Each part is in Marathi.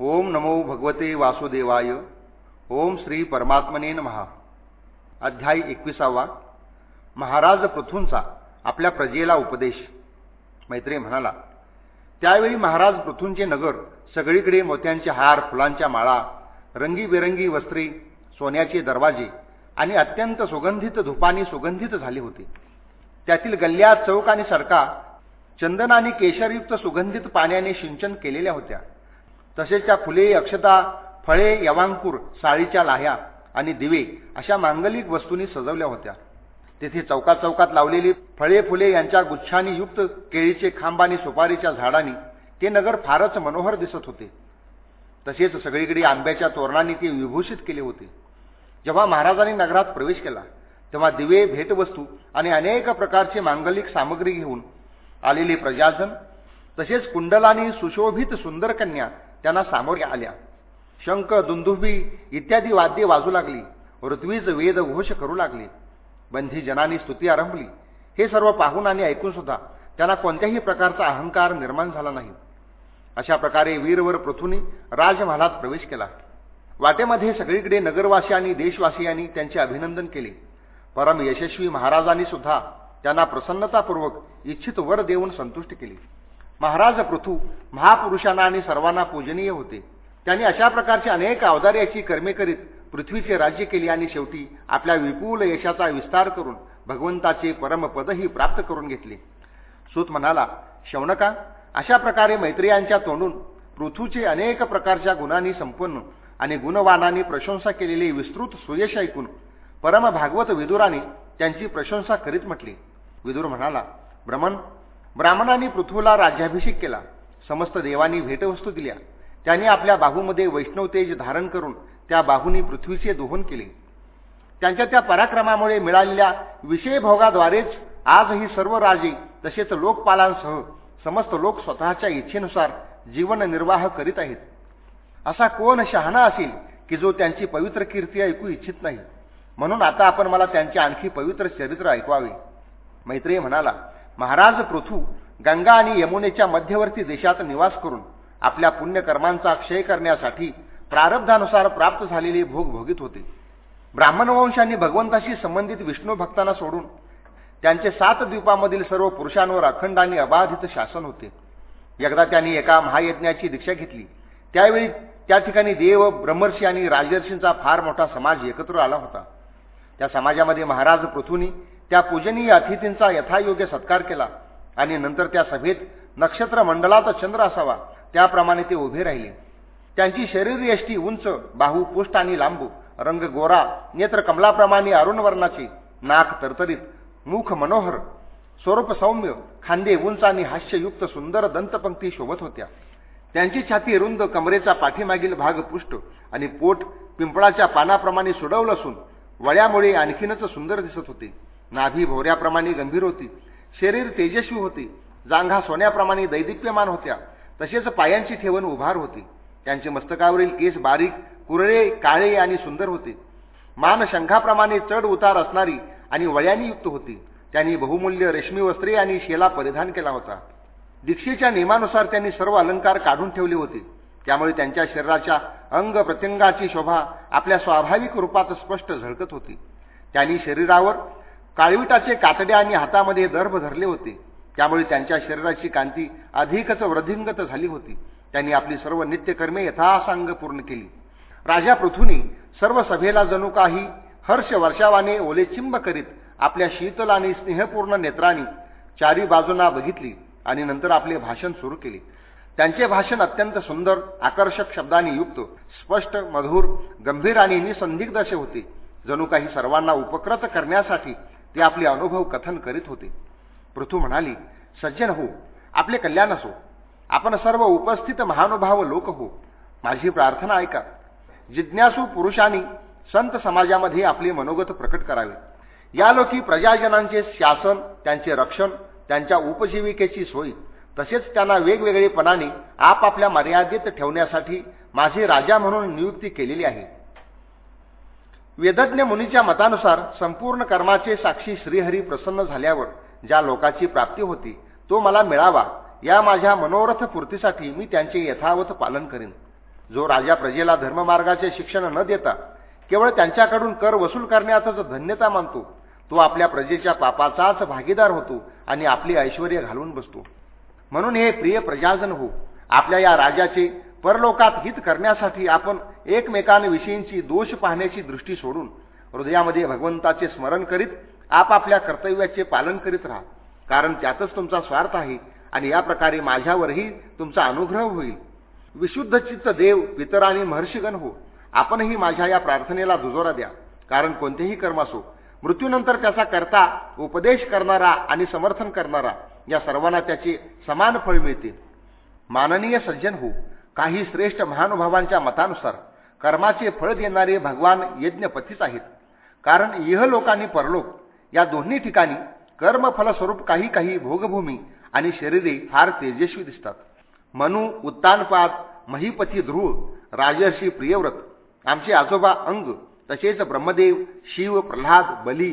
ओम नमो भगवते वासुदेवाय. ओम श्री परमात्मने महा अध्याय एकविसावा. महाराज पृथूंचा आपल्या प्रजेला उपदेश. मैत्री म्हणाला त्यावेळी महाराज पृथूंचे नगर सगळीकडे मोत्यांचे हार फुलांच्या माळा रंगीबेरंगी वस्त्रे सोन्याचे दरवाजे आणि अत्यंत सुगंधित धुपानी सुगंधित झाले होते. त्यातील गल्ल्या चौक आणि सरका चंदन आणि केशरयुक्त सुगंधित पाण्याने सिंचन केलेल्या होत्या. तसेच त्या फुले अक्षता फळे यवांकूर साळीच्या लाह्या आणि दिवे अशा मांगलिक वस्तूंनी सजवल्या होत्या. तेथे चौकात चौकात लावलेली फळे फुले यांच्या गुच्छांनी युक्त केळीचे खांब आणि सुपारीच्या झाडांनी ते नगर फारच मनोहर दिसत होते. तसेच सगळीकडे आंब्याच्या तोरणांनी ते विभूषित केले होते. जेव्हा महाराजांनी नगरात प्रवेश केला तेव्हा दिवे भेटवस्तू आणि अनेक प्रकारची मांगलिक सामग्री घेऊन आलेले प्रजाजन तसेच कुंडलानी सुशोभित सुंदर कन्या त्यांना सामोरे आल्या. शंख दुंदुबी इत्यादी वाद्ये वाजू लागली. ऋत्वीज वेद घोष करू लागले. बंधी जनानी स्तुती आरंभली. हे सर्व पाहून आणि ऐकून सुद्धा त्यांना कोणत्याही प्रकारचा अहंकार निर्माण झाला नाही. अशा प्रकारे वीरवर पृथूनी राजमहालात प्रवेश केला. वाटेमध्ये सगळीकडे नगरवासी आणि देशवासियांनी त्यांचे अभिनंदन केले. परम यशस्वी महाराजांनी सुद्धा त्यांना प्रसन्नतापूर्वक इच्छित वर देऊन संतुष्ट केले. महाराज पृथू महापुरुषांना आणि सर्वांना पूजनीय होते. त्यांनी अशा प्रकारचे अनेक अवधार्याची कर्मे करीत पृथ्वीचे राज्य केले आणि शेवटी आपल्या विपुल यशाचा विस्तार करून भगवंताचे परमपदही प्राप्त करून घेतले. सूत म्हणाला शौनका अशा प्रकारे मैत्रियांच्या तोंडून पृथूचे अनेक प्रकारच्या गुणांनी संपन्न आणि गुणवानांनी प्रशंसा केलेले विस्तृत सुयश ऐकून परम भागवत विदुराने त्यांची प्रशंसा करीत म्हटली. विदुर म्हणाला भ्रमण ब्राह्मणांनी पृथ्वीला राज्याभिषेक केला. समस्त देवांनी भेटवस्तू दिल्या. त्यांनी आपल्या बाहूमध्ये वैष्णव तेज धारण करून त्या बाहूंनी पृथ्वीचे दोहन केले. त्यांच्या त्या पराक्रमामुळे मिळालेल्या विषयभोगाद्वारेच आज ही सर्व राजे तसेच लोकपालांसह समस्त लोक स्वतःच्या इच्छेनुसार जीवन निर्वाह करीत आहेत. असा कोण शहाणा असेल की जो त्यांची पवित्र कीर्ती ऐकू इच्छित नाही? म्हणून आता आपण मला त्यांचे आणखी पवित्र चरित्र ऐकवावे. मैत्रेय म्हणाला महाराज पृथू गंगा आणि यमुनेच्या मध्यवर्ती देशात निवास करून आपल्या पुण्यकर्मांचा क्षय करण्यासाठी प्रारब्धानुसार प्राप्त झालेले भोग भोगीत होते. ब्राह्मणवंशांनी भगवंताशी संबंधित विष्णू भक्तांना सोडून त्यांचे सात द्वीपामधील सर्व पुरुषांवर अखंड आणि अबाधित शासन होते. एकदा त्यांनी एका महायज्ञाची दीक्षा घेतली. त्यावेळी त्या ठिकाणी देव ब्रह्मर्षी आणि राजर्षींचा फार मोठा समाज एकत्र आला होता. त्या समाजामध्ये महाराज पृथूनी त्या पूजनीय अतिथींचा यथायोग्य सत्कार केला आणि नंतर त्या सभेत नक्षत्र मंडळात चंद्र असावा त्याप्रमाणे ते उभे राहिले. त्यांची शरीरयष्टी उंच बाहू पुष्ट आणि लांबू रंग गोरा नेत्र कमलाप्रमाणे अरुण वर्णाचे नाक तरतरीत मुख मनोहर स्वरूप सौम्य खांदे उंच आणि हास्ययुक्त सुंदर दंतपंक्ती शोभत होत्या. त्यांची छाती रुंद कमरेचा पाठीमागील भाग पुष्ट आणि पोट पिंपळाच्या पानाप्रमाणे सुडवलं असून वळ्यामुळे आणखीनच सुंदर दिसत होते. नाभी भोऱ्याप्रमाणे गंभीर होती. शरीर तेजस्वी होते. जांघा सोन्याप्रमाणे दैदिप्यमान होत्या. तसेच पायांची ठेवण उभार होती. त्यांचे मस्तकावरील केस बारीक कुरळे काळे आणि सुंदर होते. मान शंखाप्रमाणे चढ उतार असणारी आणि वळ्यानी युक्त होती. त्यांनी बहुमूल्य रेशमी वस्त्रे आणि शेला परिधान केला होता. दीक्षेच्या नियमानुसार त्यांनी सर्व अलंकार काढून ठेवले होते. त्यामुळे त्यांच्या शरीराच्या अंग प्रत्यंगाची शोभा आपल्या स्वाभाविक रूपात स्पष्ट झळकत होती. त्यांनी शरीरावर काळविटाचे कातडे आणि हातामध्ये दर्भ धरले होते. त्यामुळे त्यांच्या शरीराची कांती अधिकच वृद्धिंगत झाली होती. त्यांनी आपली सर्व नित्यकर्मे यथासांग पूर्ण केली. राजा पृथ्वीने सर्व सभेला जणू काही हर्ष वर्षावाने ओलेचिंब करीत आपल्या शीतल आणि स्नेहपूर्ण नेत्रांनी चारी बाजूंना बघितली आणि नंतर आपले भाषण सुरू केले. त्यांचे भाषण अत्यंत सुंदर आकर्षक शब्दांनी युक्त स्पष्ट मधुर गंभीर आणि निसंदिग्ध असे होते. जणू काही सर्वांना उपकृत करण्यासाठी ते आपले अनुभव कथन करीत होते. पृथू म्हणाली सज्जन हो आपले कल्याण असो. आपण सर्व उपस्थित महानुभाव लोक हो. माझी प्रार्थना ऐका. जिज्ञासू पुरुषांनी संत समाजामध्ये आपले मनोगत प्रकट करावे. या लोकी प्रजाजनांचे शासन त्यांचे रक्षण त्यांच्या उपजीविकेची सोय तसेच त्यांना वेगवेगळेपणाने आपापल्या मर्यादेत ठेवण्यासाठी माझे राजा म्हणून नियुक्ती केलेली आहे. वेदज्ञ मुनीच्या मतानुसार संपूर्ण कर्माचे साक्षी श्रीहरी प्रसन्न झाल्यावर ज्या लोकाची प्राप्ती होती तो मला मिळावा. या माझ्या मनोरथ पूर्तीसाठी मी त्यांचे यथावत पालन करेन. जो राजा प्रजेला धर्ममार्गाचे शिक्षण न देता केवळ त्यांच्याकडून कर वसूल करण्यातच धन्यता मानतो तो आपल्या प्रजेच्या पापाचाच भागीदार होतो आणि आपली ऐश्वर घालून बसतो. म्हणून हे प्रिय प्रजाजन हो आपल्या या राजाचे परलोकात हित करण्यासाठी आपण एकमेकांविषयींची दोष पाहण्याची दृष्टी सोडून हृदयामध्ये भगवंताचे स्मरण करीत आपापल्या कर्तव्याचे पालन करीत राहा. कारण त्यातच तुमचा स्वार्थ आहे आणि या प्रकारे माझ्यावरही तुमचा अनुग्रह होईल. विशुद्ध चित्त देव पितर आणि महर्षिगण हो आपणही माझ्या या प्रार्थनेला दुजोरा द्या. कारण कोणतेही कर्म असो मृत्यूनंतर त्याचा करता उपदेश करणारा आणि समर्थन करणारा या सर्वांना त्याचे समान फळ मिळते माननीय सज्जन हो काही श्रेष्ठ महानुभावांच्या मतानुसार कर्माचे फळ देणारे भगवान यज्ञपतीच आहेत. कारण इहलोक आणि परलोक या दोन्ही ठिकाणी कर्मफलस्वरूप काही काही भोगभूमी आणि शरीरे फार तेजस्वी दिसतात. मनु उत्तानपाद महीपती ध्रुव राजर्षी प्रियव्रत आमचे आजोबा अंग तसेच ब्रह्मदेव शिव प्रल्हाद बली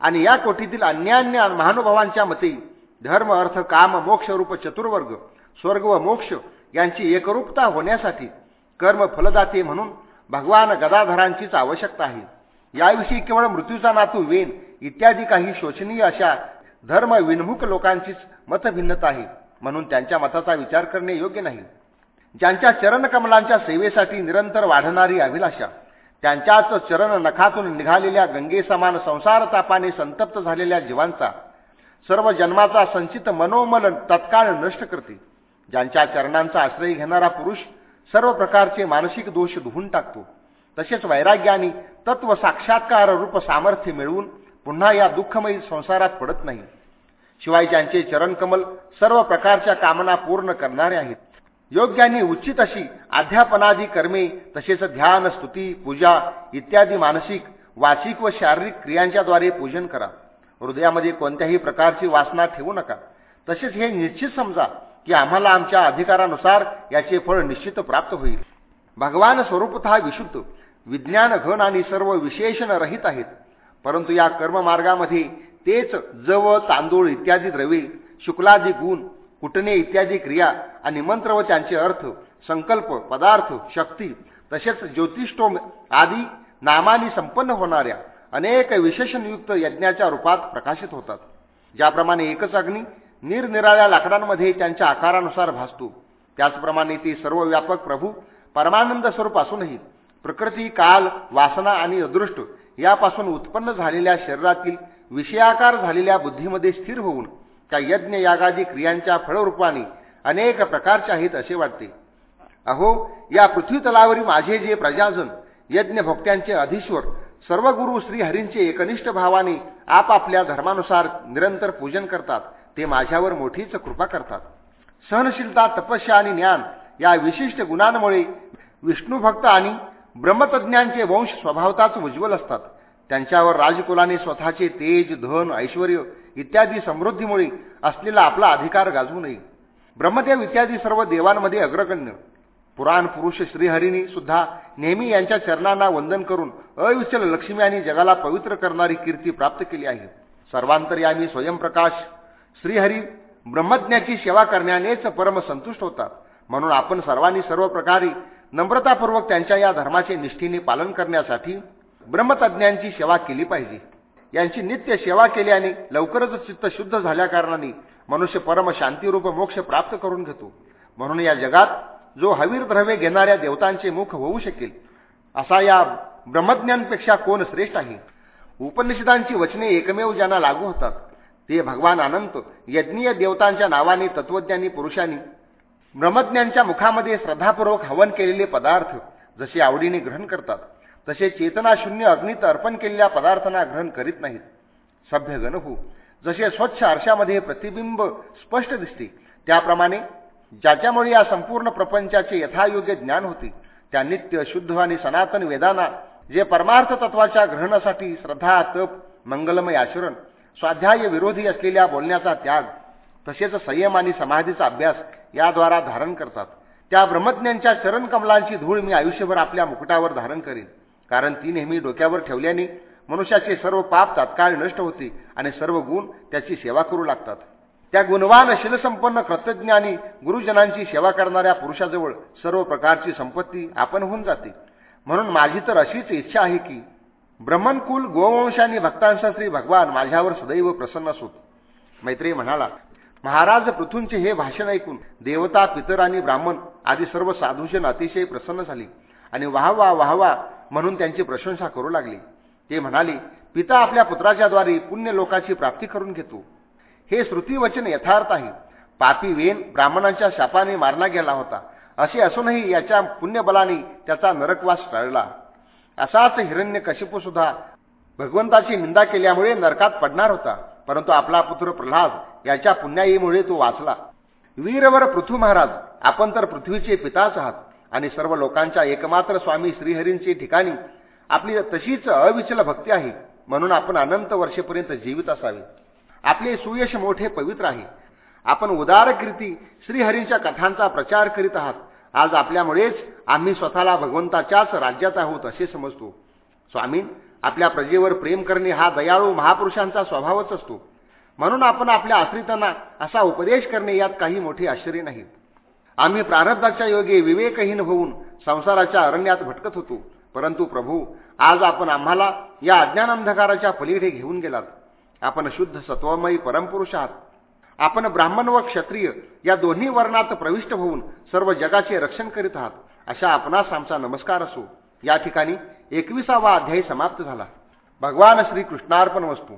आणि या कोटीतील अन्यान्य महानुभावांच्या मते धर्म अर्थ काम मोक्षरूप चतुर्वर्ग स्वर्ग व मोक्ष यांची एकरूपता होण्यासाठी कर्म फलदाते म्हणून भगवान गदाधरांचीच आवश्यकता आहे. याविषयी केवळ मृत्यूचा नातू वेन इत्यादी काही शोचनीय अशा धर्म विनमुख लोकांचीच मतभिन्नता आहे म्हणून त्यांच्या मताचा विचार करणे योग्य नाही. ज्यांच्या चरणकमलांच्या सेवेसाठी निरंतर वाढणारी अभिलाषा त्यांच्याच चरण नखातून निघालेल्या गंगेसमान संसार तापाने संतप्त झालेल्या जीवांचा सर्व जन्माचा संचित मनोमल तत्काळ नष्ट करते. ज्यांच्या चरणांचा आश्रय घेणारा पुरुष सर्व प्रकारचे मानसिक दोष धुवून टाकतो. तसेच वैराग्याने तत्व साक्षात्कार रूप सामर्थ्य मिळवून पुन्हा या दुःखमयी संसारात पडत नाही. शिवाय ज्यांचे चरणकमल सर्व प्रकारच्या कामना पूर्ण करणारे आहेत. योग्यांनी उचित अशी अध्यापनादी कर्मे तसेच ध्यान स्तुती पूजा इत्यादी मानसिक वाचिक व शारीरिक क्रियांच्याद्वारे पूजन करा. हृदयामध्ये कोणत्याही प्रकारची वासना ठेवू नका. तसेच हे निश्चित समजा की आम्हाला आमच्या अधिकारानुसार याचे फळ निश्चित प्राप्त होईल. भगवान स्वरूपतः विशुद्ध विज्ञान घन आणि सर्व विशेषण रहित आहेत. परंतु या कर्ममार्गामध्ये तेच जव तांदूळ इत्यादी द्रव्ये शुक्लादी गुण कुटणे इत्यादी क्रिया आणि मंत्र व त्यांचे अर्थ संकल्प पदार्थ शक्ती तसेच ज्योतिष्टोम आदी नामानी संपन्न होणाऱ्या अनेक विशेषणयुक्त यज्ञाच्या रूपात प्रकाशित होतात. ज्याप्रमाणे एकच अग्नी निरनिराळ्या लाकडांमध्ये त्यांच्या आकारानुसार भासतो. त्याचप्रमाणे ती सर्व व्यापक प्रभू परमानंद स्वरूप असूनही प्रकृती काल वासना आणि अदृष्ट यापासून उत्पन्न झालेल्या शरीरातील विषयाकार झालेल्या बुद्धीमध्ये स्थिर होऊन त्या यज्ञ यागादी क्रियांच्या फळरूपाने अनेक प्रकारचे आहेत असे वाटते. अहो या पृथ्वीतलावरील माझे जे प्रजाजन यज्ञ भक्त्यांचे अधीश्वर सर्व गुरु श्रीहरींचे एकनिष्ठ भावाने आपापल्या धर्मानुसार निरंतर पूजन करतात. ते माझ्यावर मोठीच कृपा करतात. सहनशीलता तपस्या आणि ज्ञान या विशिष्ट गुणांमुळे विष्णूभक्त आणि ब्रह्मतज्ञांचे वंश स्वभावताच उज्ज्वल असतात. त्यांच्यावर राजकुलाने स्वतःचे तेज धन ऐश्वर इत्यादी समृद्धीमुळे असलेला आपला अधिकार गाजवू नये. ब्रह्मदेव इत्यादी सर्व देवांमध्ये अग्रगण्य. पुराण पुरुष श्रीहरीनी सुद्धा नेहमी यांच्या चरणांना वंदन करून अविचल लक्ष्मी आणि जगाला पवित्र करणारी कीर्ती प्राप्त केली आहे. सर्वांतर्यामी स्वयंप्रकाश श्रीहरी ब्रह्मज्ञाची सेवा करण्यानेच परम संतुष्ट होतात. म्हणून आपण सर्वांनी सर्व प्रकारे नम्रतापूर्वक त्यांच्या या धर्माचे निष्ठीने पालन करण्यासाठी ब्रह्मतज्ञांची सेवा केली पाहिजे. यांची नित्य सेवा केल्याने लवकरच चित्त शुद्ध झाल्याकारणाने मनुष्य परम शांतीरूप मोक्ष प्राप्त करून घेतो. म्हणून या जगात जो हवीर द्रव्य घेणाऱ्या देवतांचे मुख होऊ शकेल असा या ब्रह्मज्ञांपेक्षा कोण श्रेष्ठ आहे? उपनिषदांची वचने एकमेव ज्यांना लागू होतात ते भगवान अनंत यज्ञीय देवतांच्या नावाने तत्वज्ञानी पुरुषांनी ब्रह्मज्ञांच्या मुखामध्ये श्रद्धापूर्वक हवन केलेले पदार्थ जसे आवडीने ग्रहण करतात तसे चेतनाशून्य अग्नीत अर्पण केलेल्या पदार्थांना ग्रहण करीत नाहीत. सभ्य गणहू जसे स्वच्छ आरशामध्ये प्रतिबिंब स्पष्ट दिसते त्याप्रमाणे ज्याच्यामुळे या संपूर्ण प्रपंचाचे यथायोग्य ज्ञान होते त्या नित्य शुद्ध आणि सनातन वेदांना जे परमार्थ तत्वाच्या ग्रहणासाठी श्रद्धा तप मंगलमय आचरण स्वाध्याय विरोधी असलेल्या बोलण्याचा त्याग तसेच संयम आणि समाधीचा अभ्यास याद्वारा धारण करतात. त्या ब्रह्मज्ञांच्या चरणकमलांची धूळ मी आयुष्यभर आपल्या मुकुटावर धारण करेन. कारण ती नेहमी डोक्यावर ठेवल्याने मनुष्याचे सर्व पाप तात्काळ नष्ट होते आणि सर्व गुण त्याची सेवा करू लागतात. त्या गुणवान शिलसंपन्न कृतज्ञानी गुरुजनांची सेवा करणाऱ्या पुरुषाजवळ सर्व प्रकारची संपत्ती आपण होऊन जाते. म्हणून माझी तर अशीच इच्छा आहे की ब्रह्मनकुल गोवंशानी भक्तांचा श्री भगवान माझ्यावर सदैव प्रसन्न असोत. मैत्री म्हणाला महाराज पृथूंचे हे भाषण ऐकून देवता पितर आणि ब्राह्मण आदी सर्व साधूजन अतिशय प्रसन्न झाली आणि वाहवा वाहवा म्हणून त्यांची प्रशंसा करू लागली. ते म्हणाले पिता आपल्या पुत्राच्या द्वारे पुण्य लोकाची प्राप्ती करून घेतो. हे श्रुतीवचन यथार्थ आहे. पापी वेन ब्राह्मणांच्या शापाने मारला गेला होता. असे असूनही याच्या पुण्यबलाने त्याचा नरकवास टळला. असाच हिरण्य सुद्धा भगवंताची निंदा केल्यामुळे नरकात पडणार होता. परंतु आपला पुत्र प्रल्हाद याच्या पुण्याईमुळे तो वाचला. वीरवर पृथ्वी महाराज आपण तर पृथ्वीचे पिताच आहात आणि सर्व लोकांच्या एकमात्र स्वामी श्रीहरींचे ठिकाणी आपली तशीच अविचल भक्ती आहे. म्हणून आपण अनंत वर्षेपर्यंत जीवित असावे. आपले सुयश मोठे पवित्र आहे. आपण उदारकीर्ती श्रीहरीच्या श्रीहरींच्या कथांचा प्रचार करीत आहात. आज आपल्यामुळेच आम्ही स्वतःला भगवंताच्याच राज्यात आहोत असे समजतो. स्वामी आपल्या प्रजेवर प्रेम करणे हा दयाळू महापुरुषांचा स्वभावच असतो. म्हणून आपण आपल्या आश्रितांना असा उपदेश करणे यात काही मोठे आश्चर्य नाही आम्ही प्रारब्धाच्या योगे विवेकहीन होऊन संसाराच्या अरण्यात भटकत होतो. परंतु प्रभू आज आपण आम्हाला या अज्ञान अंधकाराच्या पलीकडे घेऊन गेलात. आपण शुद्ध सत्वमयी परमपुरुष आहात आपण ब्राह्मण व क्षत्रिय या दोन्ही वर्णात प्रविष्ट होऊन सर्व जगाचे रक्षण करीत आहात. अशा आपणास आमचा नमस्कार असो. या ठिकाणी एकविसावा अध्यायी समाप्त झाला. भगवान श्रीकृष्णार्पण वस्तू.